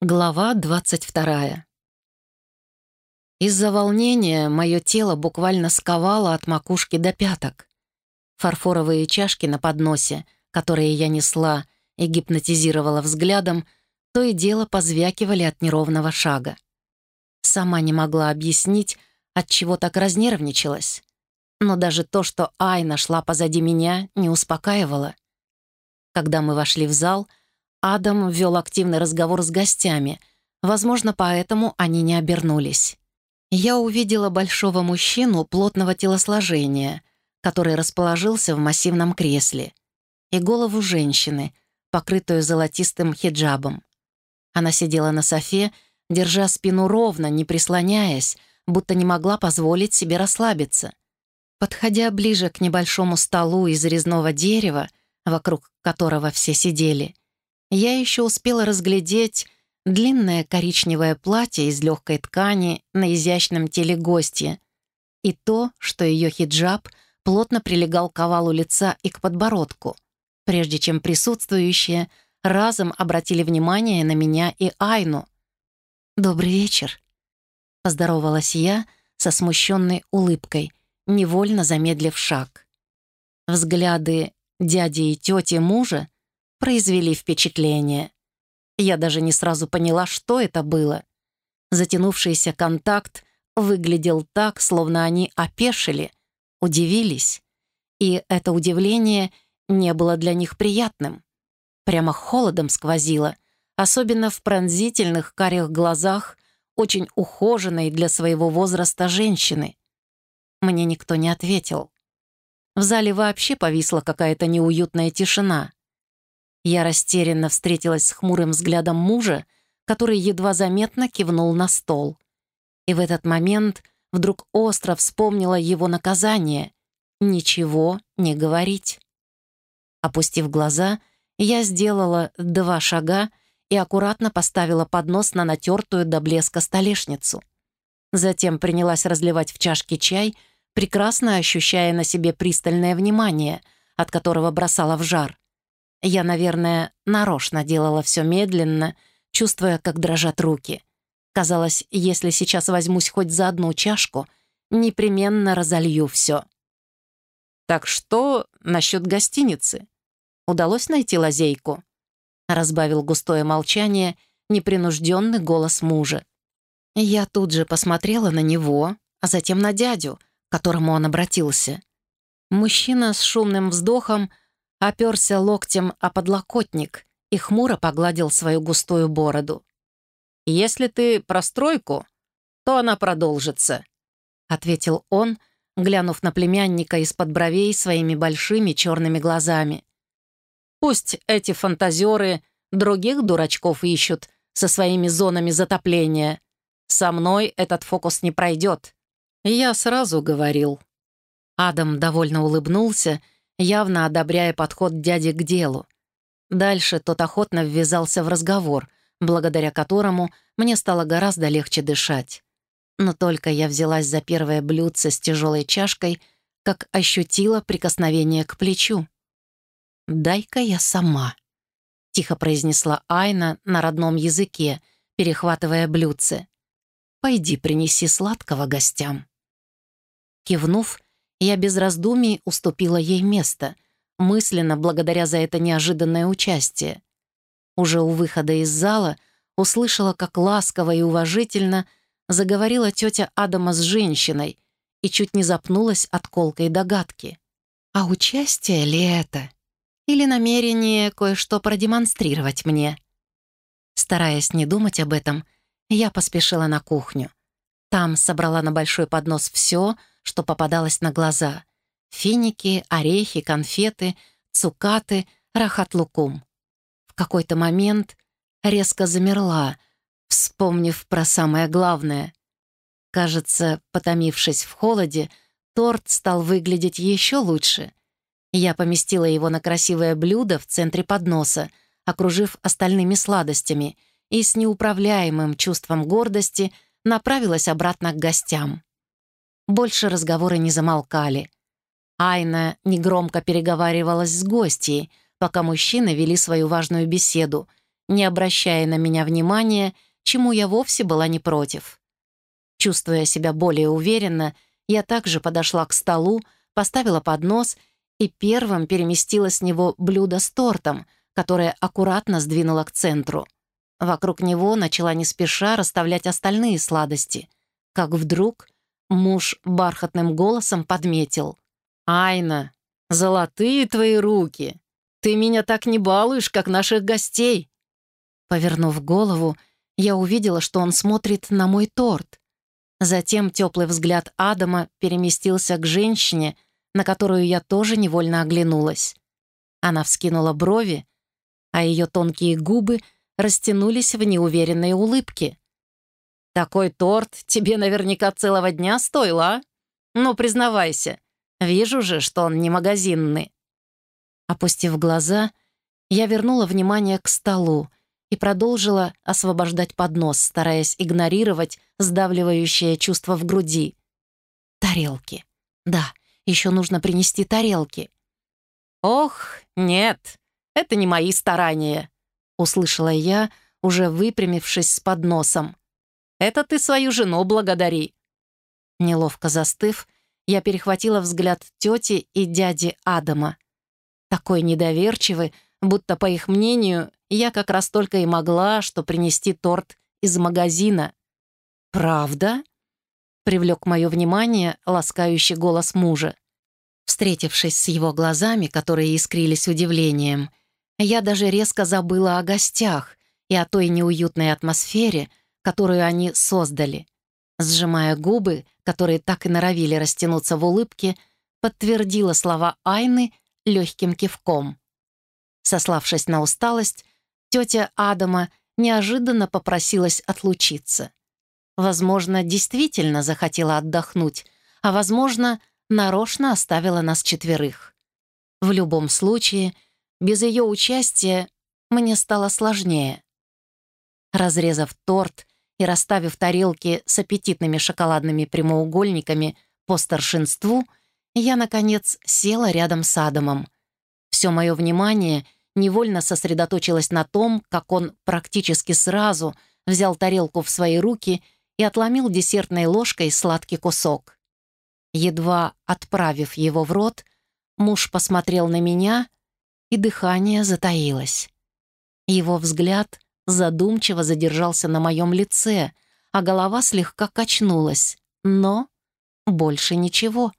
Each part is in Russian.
Глава 22. Из-за волнения мое тело буквально сковало от макушки до пяток. Фарфоровые чашки на подносе, которые я несла и гипнотизировала взглядом, то и дело позвякивали от неровного шага. Сама не могла объяснить, от чего так разнервничалась. Но даже то, что Айна шла позади меня, не успокаивало. Когда мы вошли в зал — Адам вел активный разговор с гостями, возможно, поэтому они не обернулись. Я увидела большого мужчину плотного телосложения, который расположился в массивном кресле, и голову женщины, покрытую золотистым хиджабом. Она сидела на софе, держа спину ровно, не прислоняясь, будто не могла позволить себе расслабиться. Подходя ближе к небольшому столу из резного дерева, вокруг которого все сидели, я еще успела разглядеть длинное коричневое платье из легкой ткани на изящном теле гостья и то, что ее хиджаб плотно прилегал к овалу лица и к подбородку, прежде чем присутствующие разом обратили внимание на меня и Айну. «Добрый вечер», — поздоровалась я со смущенной улыбкой, невольно замедлив шаг. Взгляды дяди и тети мужа произвели впечатление. Я даже не сразу поняла, что это было. Затянувшийся контакт выглядел так, словно они опешили, удивились. И это удивление не было для них приятным. Прямо холодом сквозило, особенно в пронзительных карих глазах очень ухоженной для своего возраста женщины. Мне никто не ответил. В зале вообще повисла какая-то неуютная тишина. Я растерянно встретилась с хмурым взглядом мужа, который едва заметно кивнул на стол. И в этот момент вдруг остро вспомнила его наказание — ничего не говорить. Опустив глаза, я сделала два шага и аккуратно поставила поднос на натертую до блеска столешницу. Затем принялась разливать в чашки чай, прекрасно ощущая на себе пристальное внимание, от которого бросала в жар. Я, наверное, нарочно делала все медленно, чувствуя, как дрожат руки. Казалось, если сейчас возьмусь хоть за одну чашку, непременно разолью все. «Так что насчет гостиницы? Удалось найти лазейку?» Разбавил густое молчание непринужденный голос мужа. Я тут же посмотрела на него, а затем на дядю, к которому он обратился. Мужчина с шумным вздохом оперся локтем о подлокотник и хмуро погладил свою густую бороду. «Если ты про стройку, то она продолжится», — ответил он, глянув на племянника из-под бровей своими большими черными глазами. «Пусть эти фантазеры других дурачков ищут со своими зонами затопления. Со мной этот фокус не пройдет. Я сразу говорил». Адам довольно улыбнулся явно одобряя подход дяди к делу. Дальше тот охотно ввязался в разговор, благодаря которому мне стало гораздо легче дышать. Но только я взялась за первое блюдце с тяжелой чашкой, как ощутила прикосновение к плечу. «Дай-ка я сама», — тихо произнесла Айна на родном языке, перехватывая блюдце. «Пойди принеси сладкого гостям». Кивнув, я без раздумий уступила ей место, мысленно благодаря за это неожиданное участие. Уже у выхода из зала услышала, как ласково и уважительно заговорила тетя Адама с женщиной и чуть не запнулась от колкой догадки. А участие ли это? Или намерение кое-что продемонстрировать мне? Стараясь не думать об этом, я поспешила на кухню. Там собрала на большой поднос все, что попадалось на глаза. Финики, орехи, конфеты, цукаты, рахат-лукум. В какой-то момент резко замерла, вспомнив про самое главное. Кажется, потомившись в холоде, торт стал выглядеть еще лучше. Я поместила его на красивое блюдо в центре подноса, окружив остальными сладостями, и с неуправляемым чувством гордости направилась обратно к гостям. Больше разговоры не замолкали. Айна негромко переговаривалась с гостьей, пока мужчины вели свою важную беседу, не обращая на меня внимания, чему я вовсе была не против. Чувствуя себя более уверенно, я также подошла к столу, поставила поднос и первым переместила с него блюдо с тортом, которое аккуратно сдвинула к центру. Вокруг него начала не спеша расставлять остальные сладости, как вдруг муж бархатным голосом подметил. «Айна, золотые твои руки! Ты меня так не балуешь, как наших гостей!» Повернув голову, я увидела, что он смотрит на мой торт. Затем теплый взгляд Адама переместился к женщине, на которую я тоже невольно оглянулась. Она вскинула брови, а ее тонкие губы растянулись в неуверенной улыбке. «Такой торт тебе наверняка целого дня стоил, а? Ну, признавайся, вижу же, что он не магазинный». Опустив глаза, я вернула внимание к столу и продолжила освобождать поднос, стараясь игнорировать сдавливающее чувство в груди. Тарелки. Да, еще нужно принести тарелки. «Ох, нет, это не мои старания», — услышала я, уже выпрямившись с подносом. «Это ты свою жену благодари». Неловко застыв, я перехватила взгляд тети и дяди Адама. Такой недоверчивый, будто, по их мнению, я как раз только и могла, что принести торт из магазина. «Правда?» — привлек мое внимание ласкающий голос мужа. Встретившись с его глазами, которые искрились удивлением, я даже резко забыла о гостях и о той неуютной атмосфере, которую они создали. Сжимая губы, которые так и норовили растянуться в улыбке, подтвердила слова Айны легким кивком. Сославшись на усталость, тетя Адама неожиданно попросилась отлучиться. Возможно, действительно захотела отдохнуть, а, возможно, нарочно оставила нас четверых. В любом случае, без ее участия мне стало сложнее. Разрезав торт и расставив тарелки с аппетитными шоколадными прямоугольниками по старшинству, я, наконец, села рядом с Адамом. Все мое внимание невольно сосредоточилось на том, как он практически сразу взял тарелку в свои руки и отломил десертной ложкой сладкий кусок. Едва отправив его в рот, муж посмотрел на меня, и дыхание затаилось. Его взгляд задумчиво задержался на моем лице, а голова слегка качнулась, но больше ничего.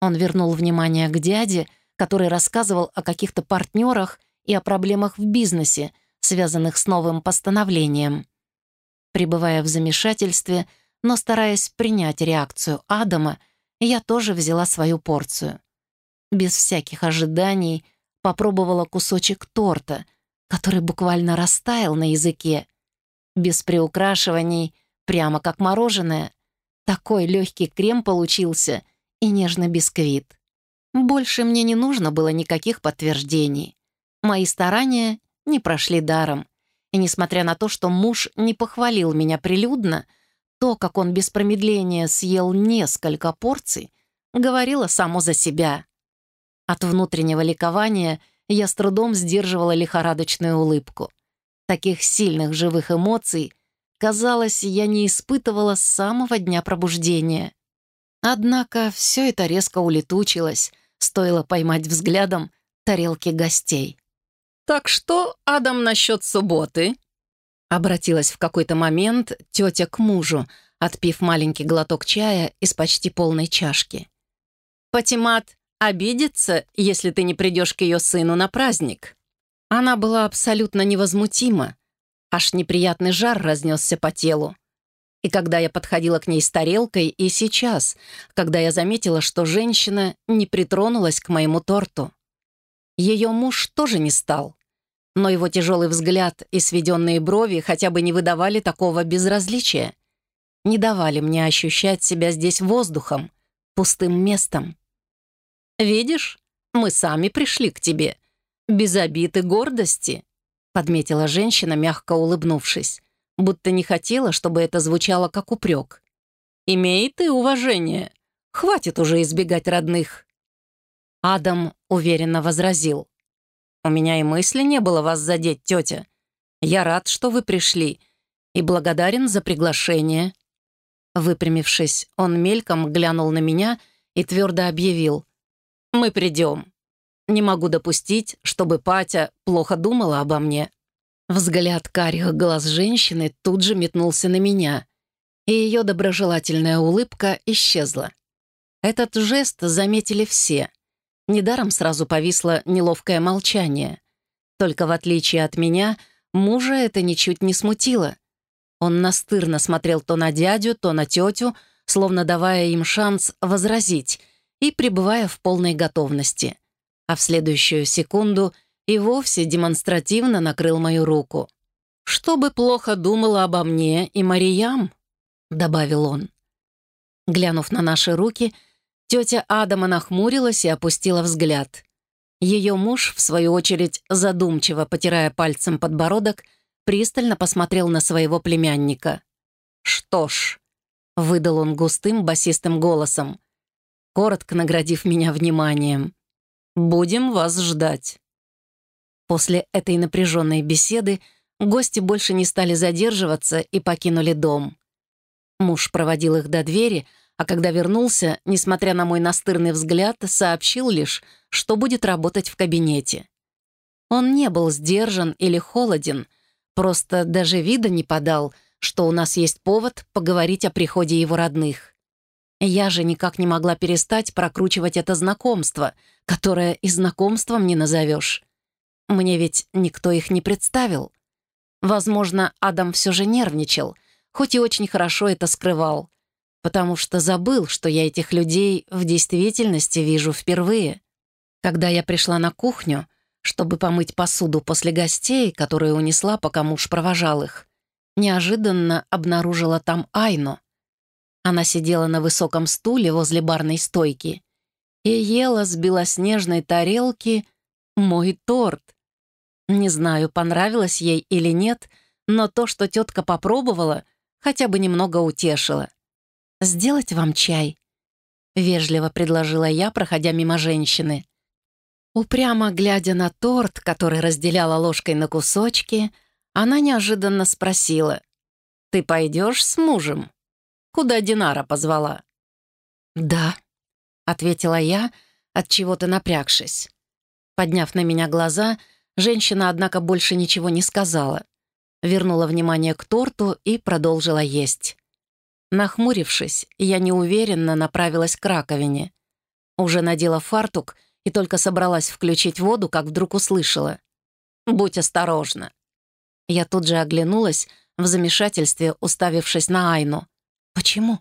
Он вернул внимание к дяде, который рассказывал о каких-то партнерах и о проблемах в бизнесе, связанных с новым постановлением. Пребывая в замешательстве, но стараясь принять реакцию Адама, я тоже взяла свою порцию. Без всяких ожиданий попробовала кусочек торта, который буквально растаял на языке. Без приукрашиваний, прямо как мороженое. Такой легкий крем получился — и нежный бисквит. Больше мне не нужно было никаких подтверждений. Мои старания не прошли даром. И несмотря на то, что муж не похвалил меня прилюдно, то, как он без промедления съел несколько порций, говорило само за себя. От внутреннего ликования я с трудом сдерживала лихорадочную улыбку. Таких сильных живых эмоций, казалось, я не испытывала с самого дня пробуждения. Однако все это резко улетучилось, стоило поймать взглядом тарелки гостей. «Так что, Адам, насчет субботы?» Обратилась в какой-то момент тетя к мужу, отпив маленький глоток чая из почти полной чашки. «Патимат обидится, если ты не придешь к ее сыну на праздник». Она была абсолютно невозмутима. Аж неприятный жар разнесся по телу. И когда я подходила к ней с тарелкой, и сейчас, когда я заметила, что женщина не притронулась к моему торту. Ее муж тоже не стал. Но его тяжелый взгляд и сведенные брови хотя бы не выдавали такого безразличия. Не давали мне ощущать себя здесь воздухом, пустым местом. «Видишь, мы сами пришли к тебе, без обид и гордости», подметила женщина, мягко улыбнувшись будто не хотела, чтобы это звучало как упрек. «Имей ты уважение. Хватит уже избегать родных». Адам уверенно возразил. «У меня и мысли не было вас задеть, тетя. Я рад, что вы пришли, и благодарен за приглашение». Выпрямившись, он мельком глянул на меня и твердо объявил. «Мы придем. Не могу допустить, чтобы Патя плохо думала обо мне». Взгляд карих глаз женщины тут же метнулся на меня, и ее доброжелательная улыбка исчезла. Этот жест заметили все. Недаром сразу повисло неловкое молчание. Только в отличие от меня, мужа это ничуть не смутило. Он настырно смотрел то на дядю, то на тетю, словно давая им шанс возразить, и пребывая в полной готовности. А в следующую секунду и вовсе демонстративно накрыл мою руку. «Что бы плохо думала обо мне и Мариям?» — добавил он. Глянув на наши руки, тетя Адама нахмурилась и опустила взгляд. Ее муж, в свою очередь, задумчиво потирая пальцем подбородок, пристально посмотрел на своего племянника. «Что ж», — выдал он густым басистым голосом, коротко наградив меня вниманием, «будем вас ждать». После этой напряженной беседы гости больше не стали задерживаться и покинули дом. Муж проводил их до двери, а когда вернулся, несмотря на мой настырный взгляд, сообщил лишь, что будет работать в кабинете. Он не был сдержан или холоден, просто даже вида не подал, что у нас есть повод поговорить о приходе его родных. Я же никак не могла перестать прокручивать это знакомство, которое и знакомством не назовешь. Мне ведь никто их не представил. Возможно, Адам все же нервничал, хоть и очень хорошо это скрывал потому что забыл, что я этих людей в действительности вижу впервые. Когда я пришла на кухню, чтобы помыть посуду после гостей, которые унесла, пока муж провожал их, неожиданно обнаружила там Айну. Она сидела на высоком стуле возле барной стойки и ела с белоснежной тарелки мой торт. Не знаю, понравилось ей или нет, но то, что тетка попробовала, хотя бы немного утешило. «Сделать вам чай?» — вежливо предложила я, проходя мимо женщины. Упрямо глядя на торт, который разделяла ложкой на кусочки, она неожиданно спросила. «Ты пойдешь с мужем? Куда Динара позвала?» «Да», — ответила я, от чего то напрягшись. Подняв на меня глаза, женщина, однако, больше ничего не сказала. Вернула внимание к торту и продолжила есть. Нахмурившись, я неуверенно направилась к раковине. Уже надела фартук и только собралась включить воду, как вдруг услышала. «Будь осторожна». Я тут же оглянулась, в замешательстве уставившись на Айну. «Почему?»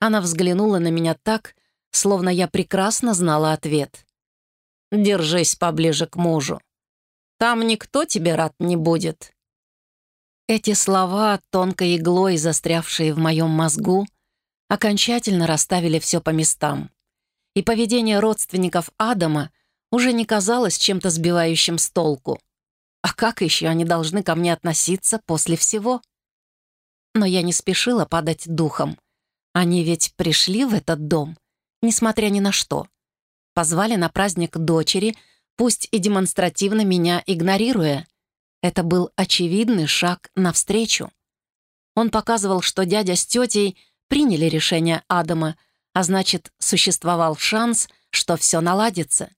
Она взглянула на меня так, словно я прекрасно знала ответ. «Держись поближе к мужу. Там никто тебе рад не будет». Эти слова, тонкой иглой застрявшие в моем мозгу, окончательно расставили все по местам. И поведение родственников Адама уже не казалось чем-то сбивающим с толку. А как еще они должны ко мне относиться после всего? Но я не спешила падать духом. Они ведь пришли в этот дом, несмотря ни на что. Позвали на праздник дочери, пусть и демонстративно меня игнорируя, это был очевидный шаг навстречу. Он показывал, что дядя с тетей приняли решение Адама, а значит, существовал шанс, что все наладится.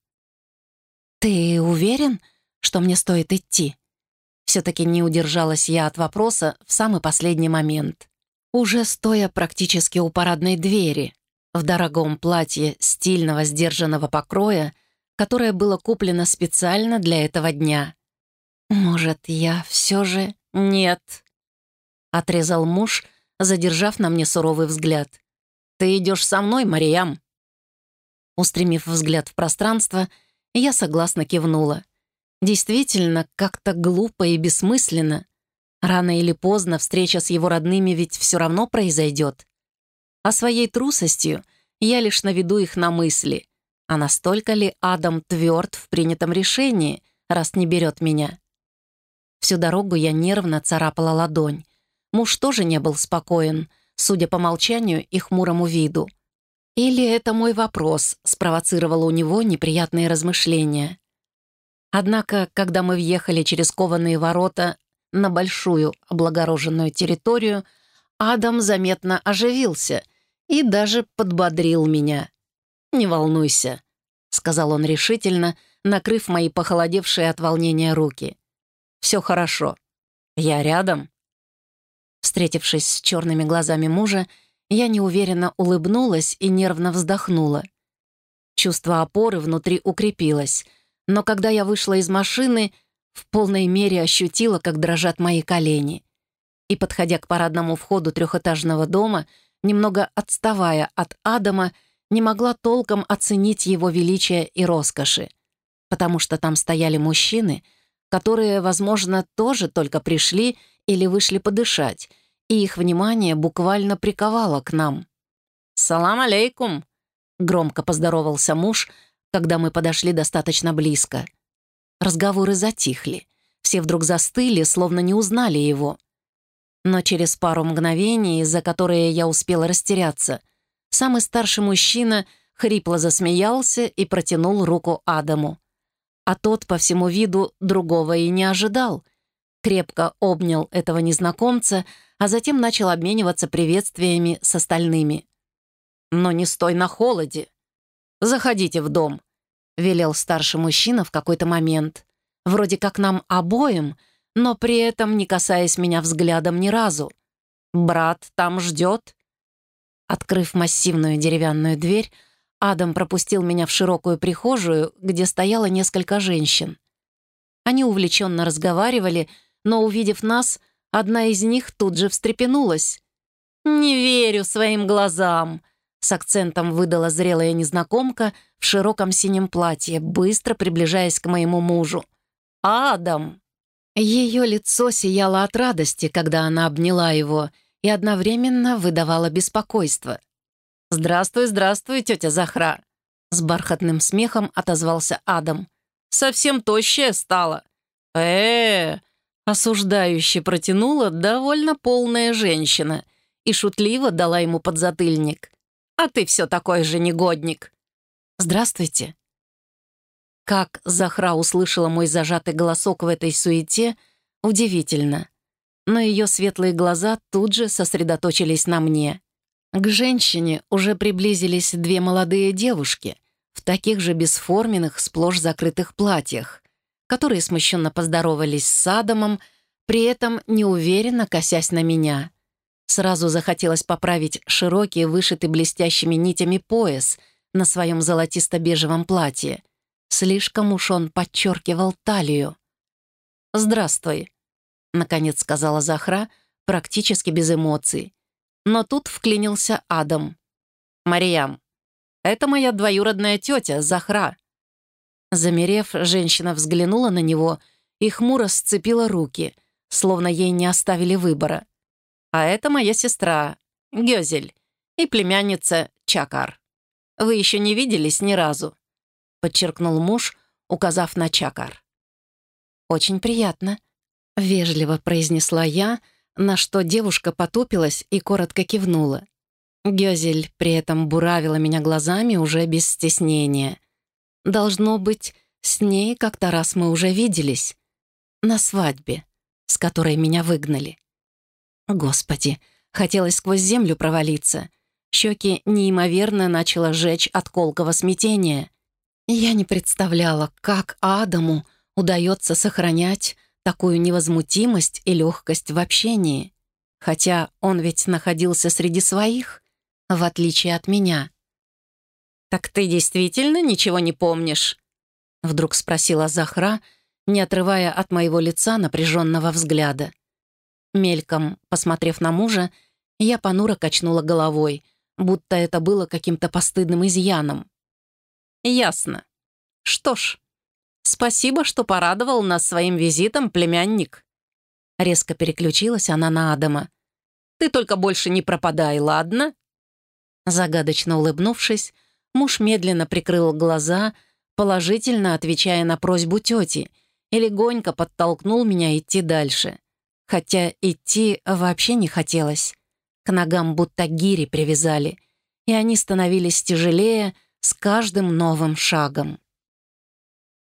«Ты уверен, что мне стоит идти?» Все-таки не удержалась я от вопроса в самый последний момент. Уже стоя практически у парадной двери, в дорогом платье стильного сдержанного покроя, которое было куплено специально для этого дня. «Может, я все же...» «Нет», — отрезал муж, задержав на мне суровый взгляд. «Ты идешь со мной, Мариям?» Устремив взгляд в пространство, я согласно кивнула. Действительно, как-то глупо и бессмысленно. Рано или поздно встреча с его родными ведь все равно произойдет. А своей трусостью я лишь наведу их на мысли. А настолько ли Адам тверд в принятом решении, раз не берет меня? Всю дорогу я нервно царапала ладонь. Муж тоже не был спокоен, судя по молчанию и хмурому виду. Или это мой вопрос спровоцировал у него неприятные размышления. Однако, когда мы въехали через кованые ворота на большую облагороженную территорию, Адам заметно оживился и даже подбодрил меня. «Не волнуйся», — сказал он решительно, накрыв мои похолодевшие от волнения руки. «Все хорошо. Я рядом». Встретившись с черными глазами мужа, я неуверенно улыбнулась и нервно вздохнула. Чувство опоры внутри укрепилось, но когда я вышла из машины, в полной мере ощутила, как дрожат мои колени. И, подходя к парадному входу трехэтажного дома, немного отставая от Адама, не могла толком оценить его величие и роскоши, потому что там стояли мужчины, которые, возможно, тоже только пришли или вышли подышать, и их внимание буквально приковало к нам. «Салам алейкум!» — громко поздоровался муж, когда мы подошли достаточно близко. Разговоры затихли. Все вдруг застыли, словно не узнали его. Но через пару мгновений, за которые я успела растеряться, самый старший мужчина хрипло засмеялся и протянул руку Адаму. А тот, по всему виду, другого и не ожидал. Крепко обнял этого незнакомца, а затем начал обмениваться приветствиями с остальными. «Но не стой на холоде. Заходите в дом», — велел старший мужчина в какой-то момент. Вроде как нам обоим, но при этом не касаясь меня взглядом ни разу. «Брат там ждет». Открыв массивную деревянную дверь, Адам пропустил меня в широкую прихожую, где стояло несколько женщин. Они увлеченно разговаривали, но, увидев нас, Одна из них тут же встрепенулась. «Не верю своим глазам!» С акцентом выдала зрелая незнакомка в широком синем платье, быстро приближаясь к моему мужу. «Адам!» Ее лицо сияло от радости, когда она обняла его, и одновременно выдавала беспокойство. «Здравствуй, здравствуй, тетя Захра!» С бархатным смехом отозвался Адам. «Совсем тощая стала!» «Э-э, Осуждающе протянула довольно полная женщина и шутливо дала ему подзатыльник. «А ты все такой же негодник!» «Здравствуйте!» Как Захра услышала мой зажатый голосок в этой суете, удивительно. Но ее светлые глаза тут же сосредоточились на мне. К женщине уже приблизились две молодые девушки в таких же бесформенных, сплошь закрытых платьях которые смущенно поздоровались с Адамом, при этом неуверенно косясь на меня. Сразу захотелось поправить широкий, вышитый блестящими нитями пояс на своем золотисто-бежевом платье. Слишком уж он подчеркивал талию. «Здравствуй», — наконец сказала Захра, практически без эмоций. Но тут вклинился Адам. «Мариям, это моя двоюродная тетя Захра. Замерев, женщина взглянула на него и хмуро сцепила руки, словно ей не оставили выбора. «А это моя сестра, Гёзель, и племянница Чакар. Вы еще не виделись ни разу», — подчеркнул муж, указав на Чакар. «Очень приятно», — вежливо произнесла я, на что девушка потупилась и коротко кивнула. Гёзель при этом буравила меня глазами уже без стеснения — Должно быть, с ней как-то раз мы уже виделись. На свадьбе, с которой меня выгнали. Господи, хотелось сквозь землю провалиться. Щеки неимоверно начало жечь от колкого смятения. Я не представляла, как Адаму удается сохранять такую невозмутимость и легкость в общении. Хотя он ведь находился среди своих, в отличие от меня. «Так ты действительно ничего не помнишь?» Вдруг спросила Захра, не отрывая от моего лица напряженного взгляда. Мельком, посмотрев на мужа, я понуро качнула головой, будто это было каким-то постыдным изъяном. «Ясно. Что ж, спасибо, что порадовал нас своим визитом, племянник». Резко переключилась она на Адама. «Ты только больше не пропадай, ладно?» Загадочно улыбнувшись, Муж медленно прикрыл глаза, положительно отвечая на просьбу тети, и легонько подтолкнул меня идти дальше. Хотя идти вообще не хотелось. К ногам будто гири привязали, и они становились тяжелее с каждым новым шагом.